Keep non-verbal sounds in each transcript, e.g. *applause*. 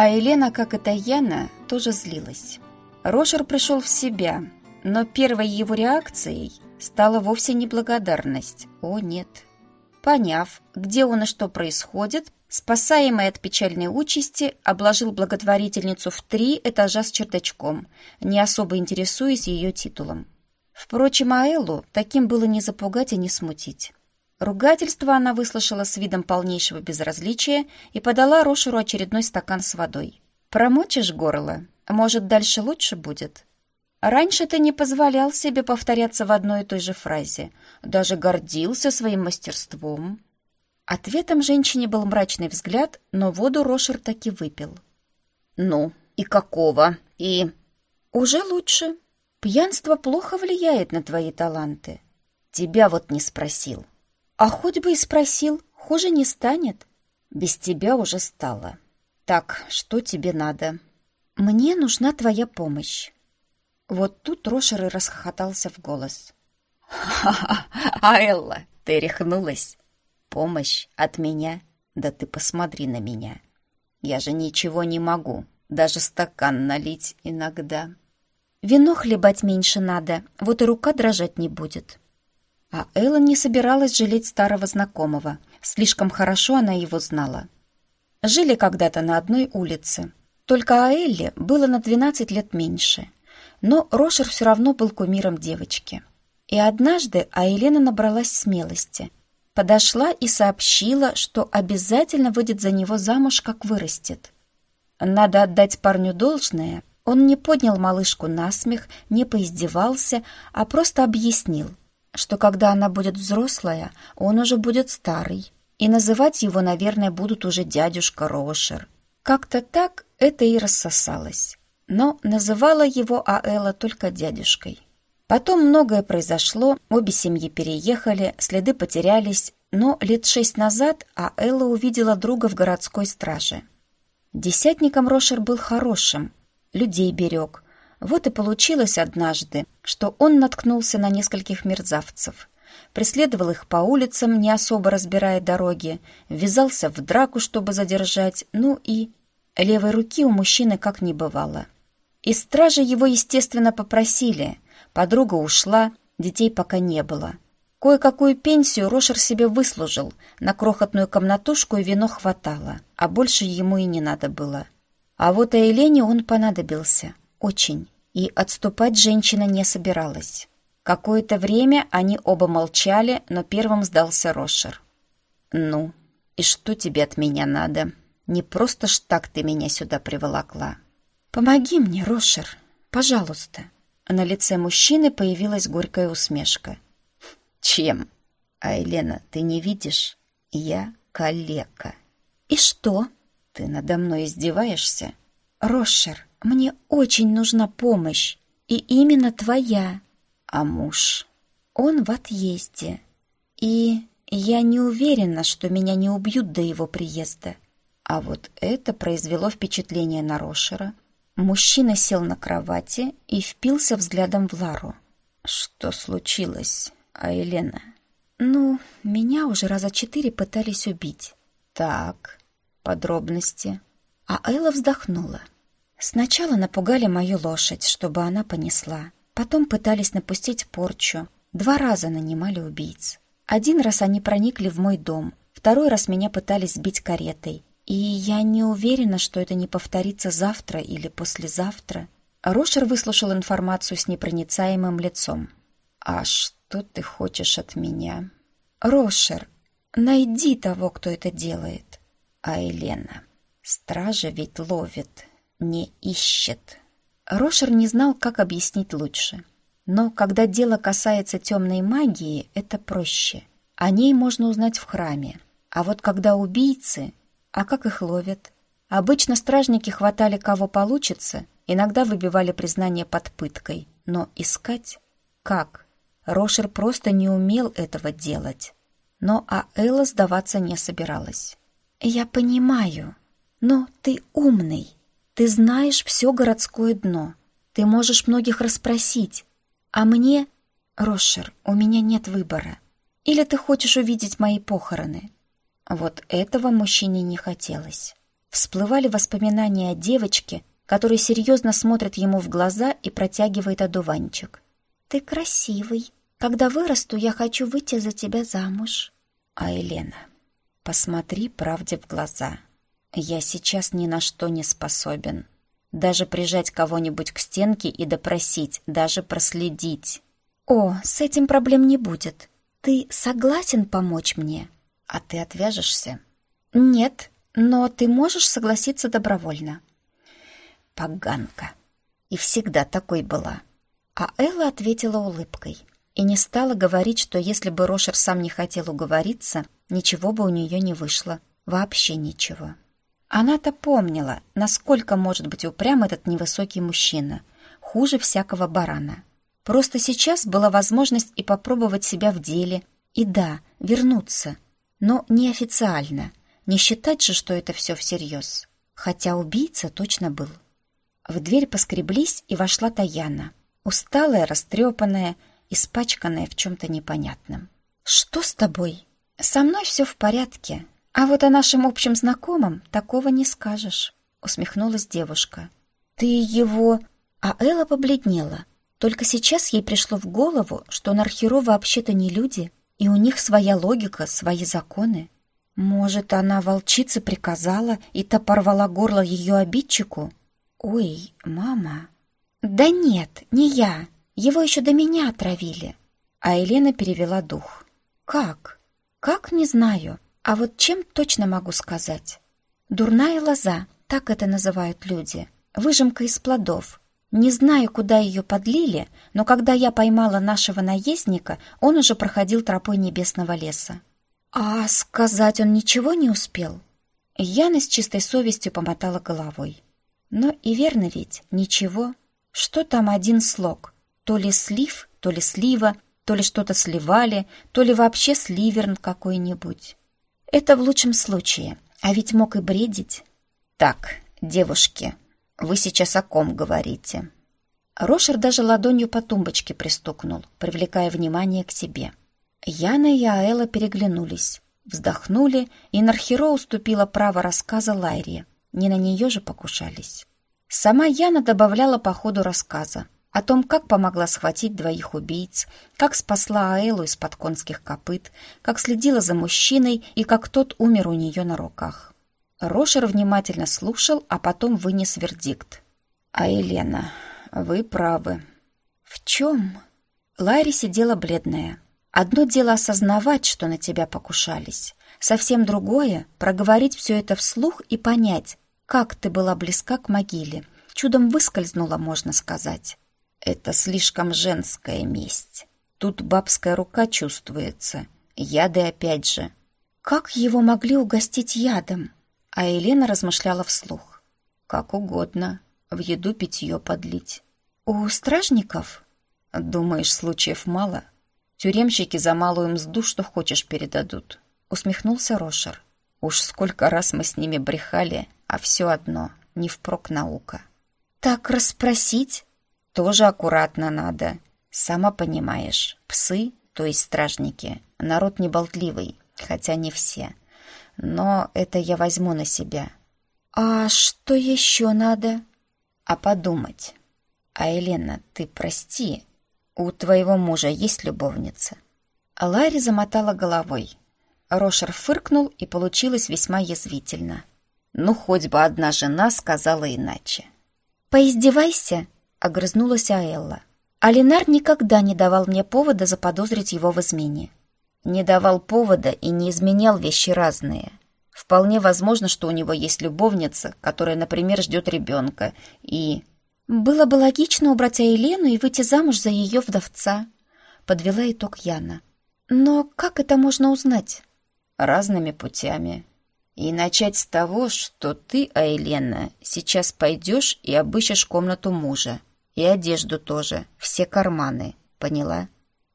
А Елена, как и Таяна, тоже злилась. Рошер пришел в себя, но первой его реакцией стала вовсе не благодарность. О, нет. Поняв, где он и что происходит, спасаемый от печальной участи, обложил благотворительницу в три этажа с чердачком, не особо интересуясь ее титулом. Впрочем, Аэллу таким было не запугать и не смутить. Ругательство она выслушала с видом полнейшего безразличия и подала Рошеру очередной стакан с водой. «Промочишь горло? Может, дальше лучше будет?» Раньше ты не позволял себе повторяться в одной и той же фразе, даже гордился своим мастерством. Ответом женщине был мрачный взгляд, но воду Рошер таки выпил. «Ну, и какого? И...» «Уже лучше. Пьянство плохо влияет на твои таланты. Тебя вот не спросил». А хоть бы и спросил, хуже не станет. Без тебя уже стало. Так, что тебе надо? Мне нужна твоя помощь. Вот тут Рошер и расхохотался в голос. «Ха-ха! *laughs* А ты рехнулась? Помощь от меня? Да ты посмотри на меня. Я же ничего не могу, даже стакан налить иногда. Вино хлебать меньше надо, вот и рука дрожать не будет». А Эллен не собиралась жалеть старого знакомого. Слишком хорошо она его знала. Жили когда-то на одной улице. Только Аэлле было на 12 лет меньше. Но Рошер все равно был кумиром девочки. И однажды Аэлена набралась смелости. Подошла и сообщила, что обязательно выйдет за него замуж, как вырастет. Надо отдать парню должное. Он не поднял малышку на смех, не поиздевался, а просто объяснил – что когда она будет взрослая, он уже будет старый, и называть его, наверное, будут уже дядюшка Рошер. Как-то так это и рассосалось. Но называла его Аэла только дядюшкой. Потом многое произошло, обе семьи переехали, следы потерялись, но лет шесть назад Аэла увидела друга в городской страже. Десятником Рошер был хорошим, людей берег, вот и получилось однажды, что он наткнулся на нескольких мерзавцев. Преследовал их по улицам, не особо разбирая дороги, ввязался в драку, чтобы задержать, ну и... Левой руки у мужчины как не бывало. Из стражи его, естественно, попросили. Подруга ушла, детей пока не было. Кое-какую пенсию Рошер себе выслужил, на крохотную комнатушку и вино хватало, а больше ему и не надо было. А вот Айлене он понадобился. Очень. И отступать женщина не собиралась. Какое-то время они оба молчали, но первым сдался Рошер. «Ну, и что тебе от меня надо? Не просто ж так ты меня сюда приволокла». «Помоги мне, Рошер, пожалуйста». На лице мужчины появилась горькая усмешка. «Чем? А, Елена, ты не видишь? Я калека». «И что?» «Ты надо мной издеваешься?» «Рошер, мне очень нужна помощь, и именно твоя. А муж? Он в отъезде. И я не уверена, что меня не убьют до его приезда. А вот это произвело впечатление на Рошера. Мужчина сел на кровати и впился взглядом в Лару. Что случилось, а Елена? Ну, меня уже раза четыре пытались убить. Так, подробности. А Элла вздохнула. Сначала напугали мою лошадь, чтобы она понесла. Потом пытались напустить порчу. Два раза нанимали убийц. Один раз они проникли в мой дом, второй раз меня пытались сбить каретой. И я не уверена, что это не повторится завтра или послезавтра. Рошер выслушал информацию с непроницаемым лицом. «А что ты хочешь от меня?» «Рошер, найди того, кто это делает». «А Елена, стража ведь ловит, не ищет. Рошер не знал, как объяснить лучше. Но когда дело касается темной магии, это проще. О ней можно узнать в храме. А вот когда убийцы, а как их ловят? Обычно стражники хватали кого получится, иногда выбивали признание под пыткой. Но искать? Как? Рошер просто не умел этого делать. Но а Элла сдаваться не собиралась. «Я понимаю, но ты умный. Ты знаешь все городское дно. Ты можешь многих расспросить. А мне... Рошер, у меня нет выбора. Или ты хочешь увидеть мои похороны?» Вот этого мужчине не хотелось. Всплывали воспоминания о девочке, которая серьезно смотрит ему в глаза и протягивает одуванчик. «Ты красивый. Когда вырасту, я хочу выйти за тебя замуж». «А Елена, посмотри правде в глаза. Я сейчас ни на что не способен. Даже прижать кого-нибудь к стенке и допросить, даже проследить». «О, с этим проблем не будет. Ты согласен помочь мне?» «А ты отвяжешься?» «Нет, но ты можешь согласиться добровольно». «Поганка! И всегда такой была». А Элла ответила улыбкой и не стала говорить, что если бы Рошер сам не хотел уговориться, ничего бы у нее не вышло. Вообще ничего. Она-то помнила, насколько может быть упрям этот невысокий мужчина. Хуже всякого барана. Просто сейчас была возможность и попробовать себя в деле, и да, вернуться. Но неофициально. Не считать же, что это все всерьез. Хотя убийца точно был. В дверь поскреблись, и вошла Таяна. Усталая, растрепанная, испачканная в чем-то непонятном. «Что с тобой?» «Со мной все в порядке. А вот о нашем общем знакомом такого не скажешь», — усмехнулась девушка. «Ты его...» А Элла побледнела. Только сейчас ей пришло в голову, что Нархеро вообще-то не люди, и у них своя логика, свои законы. Может, она волчице приказала, и та порвала горло ее обидчику? Ой, мама... Да нет, не я. Его еще до меня отравили. А Елена перевела дух. Как? Как, не знаю. А вот чем точно могу сказать? Дурная лоза, так это называют люди. Выжимка из плодов, не знаю, куда ее подлили, но когда я поймала нашего наездника, он уже проходил тропой небесного леса. А сказать он ничего не успел? Яна с чистой совестью помотала головой. Но и верно ведь, ничего. Что там один слог? То ли слив, то ли слива, то ли что-то сливали, то ли вообще сливерн какой-нибудь. Это в лучшем случае, а ведь мог и бредить. Так, девушки, вы сейчас о ком говорите?» Рошер даже ладонью по тумбочке пристукнул, привлекая внимание к себе. Яна и Аэла переглянулись, вздохнули, и Нархеро уступила право рассказа Лайре. Не на нее же покушались. Сама Яна добавляла по ходу рассказа о том, как помогла схватить двоих убийц, как спасла Аэлу из-под конских копыт, как следила за мужчиной и как тот умер у нее на руках. Рошер внимательно слушал, а потом вынес вердикт. «А Елена, вы правы». «В чем?» Ларри сидела бледная. «Одно дело осознавать, что на тебя покушались. Совсем другое — проговорить все это вслух и понять, как ты была близка к могиле. Чудом выскользнула, можно сказать». «Это слишком женская месть. Тут бабская рука чувствуется. Яды опять же». «Как его могли угостить ядом?» А Елена размышляла вслух. «Как угодно. В еду питье подлить». «У стражников?» «Думаешь, случаев мало? Тюремщики за малую мзду что хочешь передадут». Усмехнулся Рошер. «Уж сколько раз мы с ними брехали, а все одно, не впрок наука». «Так расспросить?» «Тоже аккуратно надо. Сама понимаешь, псы, то есть стражники, народ неболтливый, хотя не все» но это я возьму на себя. А что еще надо? А подумать. А, Елена, ты прости, у твоего мужа есть любовница? Ларри замотала головой. Рошер фыркнул, и получилось весьма язвительно. Ну, хоть бы одна жена сказала иначе. «Поиздевайся!» — огрызнулась Аэлла. Алинар никогда не давал мне повода заподозрить его в измене не давал повода и не изменял вещи разные. Вполне возможно, что у него есть любовница, которая, например, ждет ребенка, и... «Было бы логично убрать Айлену и выйти замуж за ее вдовца», — подвела итог Яна. «Но как это можно узнать?» «Разными путями. И начать с того, что ты, Айлена, сейчас пойдешь и обыщешь комнату мужа. И одежду тоже, все карманы. Поняла?»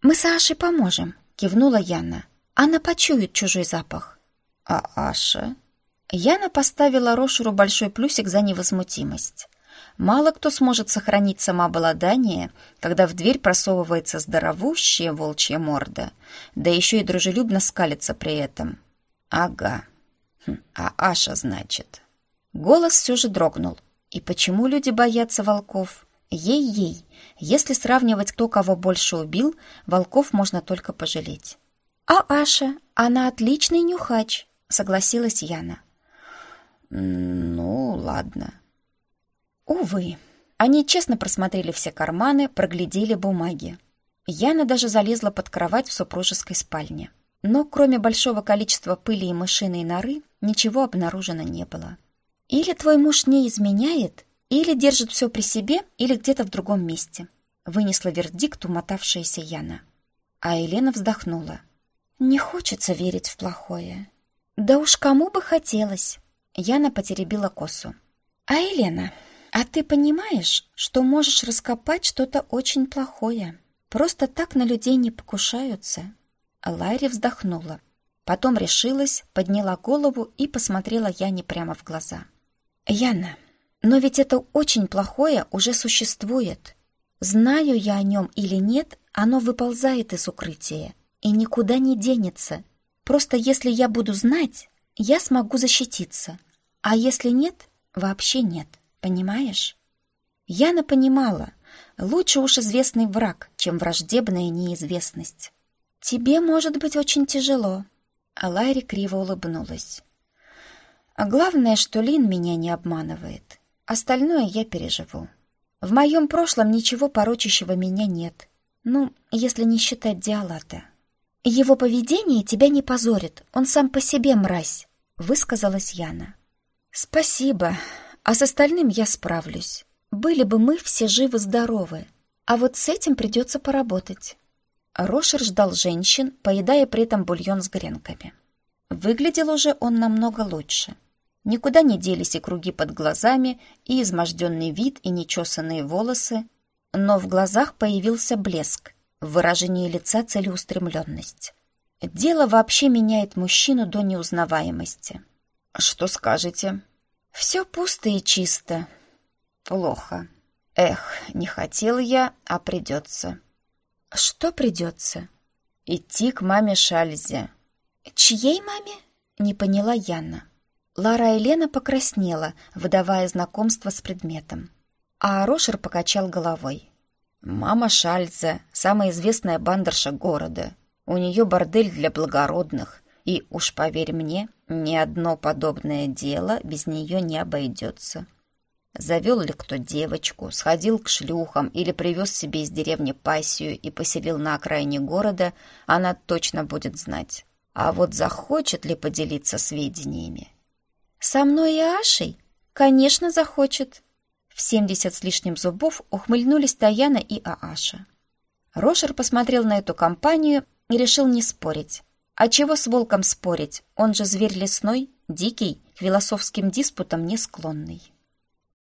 «Мы с Ашей поможем», кивнула Яна. Она почует чужой запах. А Аша? Яна поставила Рошеру большой плюсик за невозмутимость. Мало кто сможет сохранить самообладание, когда в дверь просовывается здоровущая волчья морда, да еще и дружелюбно скалится при этом. Ага. Хм, а Аша, значит. Голос все же дрогнул. И почему люди боятся волков? Ей-ей, если сравнивать, кто кого больше убил, волков можно только пожалеть. «А Аша, она отличный нюхач», — согласилась Яна. «Ну, ладно». Увы, они честно просмотрели все карманы, проглядели бумаги. Яна даже залезла под кровать в супружеской спальне. Но кроме большого количества пыли и мышиной норы, ничего обнаружено не было. Или твой муж не изменяет, или держит все при себе, или где-то в другом месте. Вынесла вердикт умотавшаяся Яна. А Елена вздохнула. Не хочется верить в плохое. Да уж кому бы хотелось. Яна потеребила косу. А Елена, а ты понимаешь, что можешь раскопать что-то очень плохое? Просто так на людей не покушаются. Лайри вздохнула. Потом решилась, подняла голову и посмотрела Яне прямо в глаза. «Яна, но ведь это очень плохое уже существует. Знаю я о нем или нет, оно выползает из укрытия и никуда не денется. Просто если я буду знать, я смогу защититься. А если нет, вообще нет. Понимаешь?» Яна понимала, лучше уж известный враг, чем враждебная неизвестность. «Тебе может быть очень тяжело». А Лайри криво улыбнулась. «А главное, что Лин меня не обманывает. Остальное я переживу. В моем прошлом ничего порочащего меня нет. Ну, если не считать Диалата. Его поведение тебя не позорит, он сам по себе мразь», — высказалась Яна. «Спасибо, а с остальным я справлюсь. Были бы мы все живы-здоровы, а вот с этим придется поработать». Рошер ждал женщин, поедая при этом бульон с гренками. Выглядел уже он намного лучше. Никуда не делись и круги под глазами, и изможденный вид, и нечесанные волосы, но в глазах появился блеск, в выражении лица целеустремленность. Дело вообще меняет мужчину до неузнаваемости. «Что скажете?» «Все пусто и чисто». «Плохо. Эх, не хотел я, а придется». Что придется? Идти к маме Шальзе. Чьей маме? Не поняла Яна. Лара Елена покраснела, выдавая знакомство с предметом. А Рошер покачал головой. «Мама Шальзе — самая известная бандерша города. У нее бордель для благородных, и, уж поверь мне, ни одно подобное дело без нее не обойдется. Завел ли кто девочку, сходил к шлюхам или привез себе из деревни пассию и поселил на окраине города, она точно будет знать. А вот захочет ли поделиться сведениями? «Со мной и Ашей? Конечно, захочет!» В семьдесят с лишним зубов ухмыльнулись Таяна и Ааша. Рошер посмотрел на эту компанию и решил не спорить. А чего с волком спорить? Он же зверь лесной, дикий, к философским диспутам не склонный.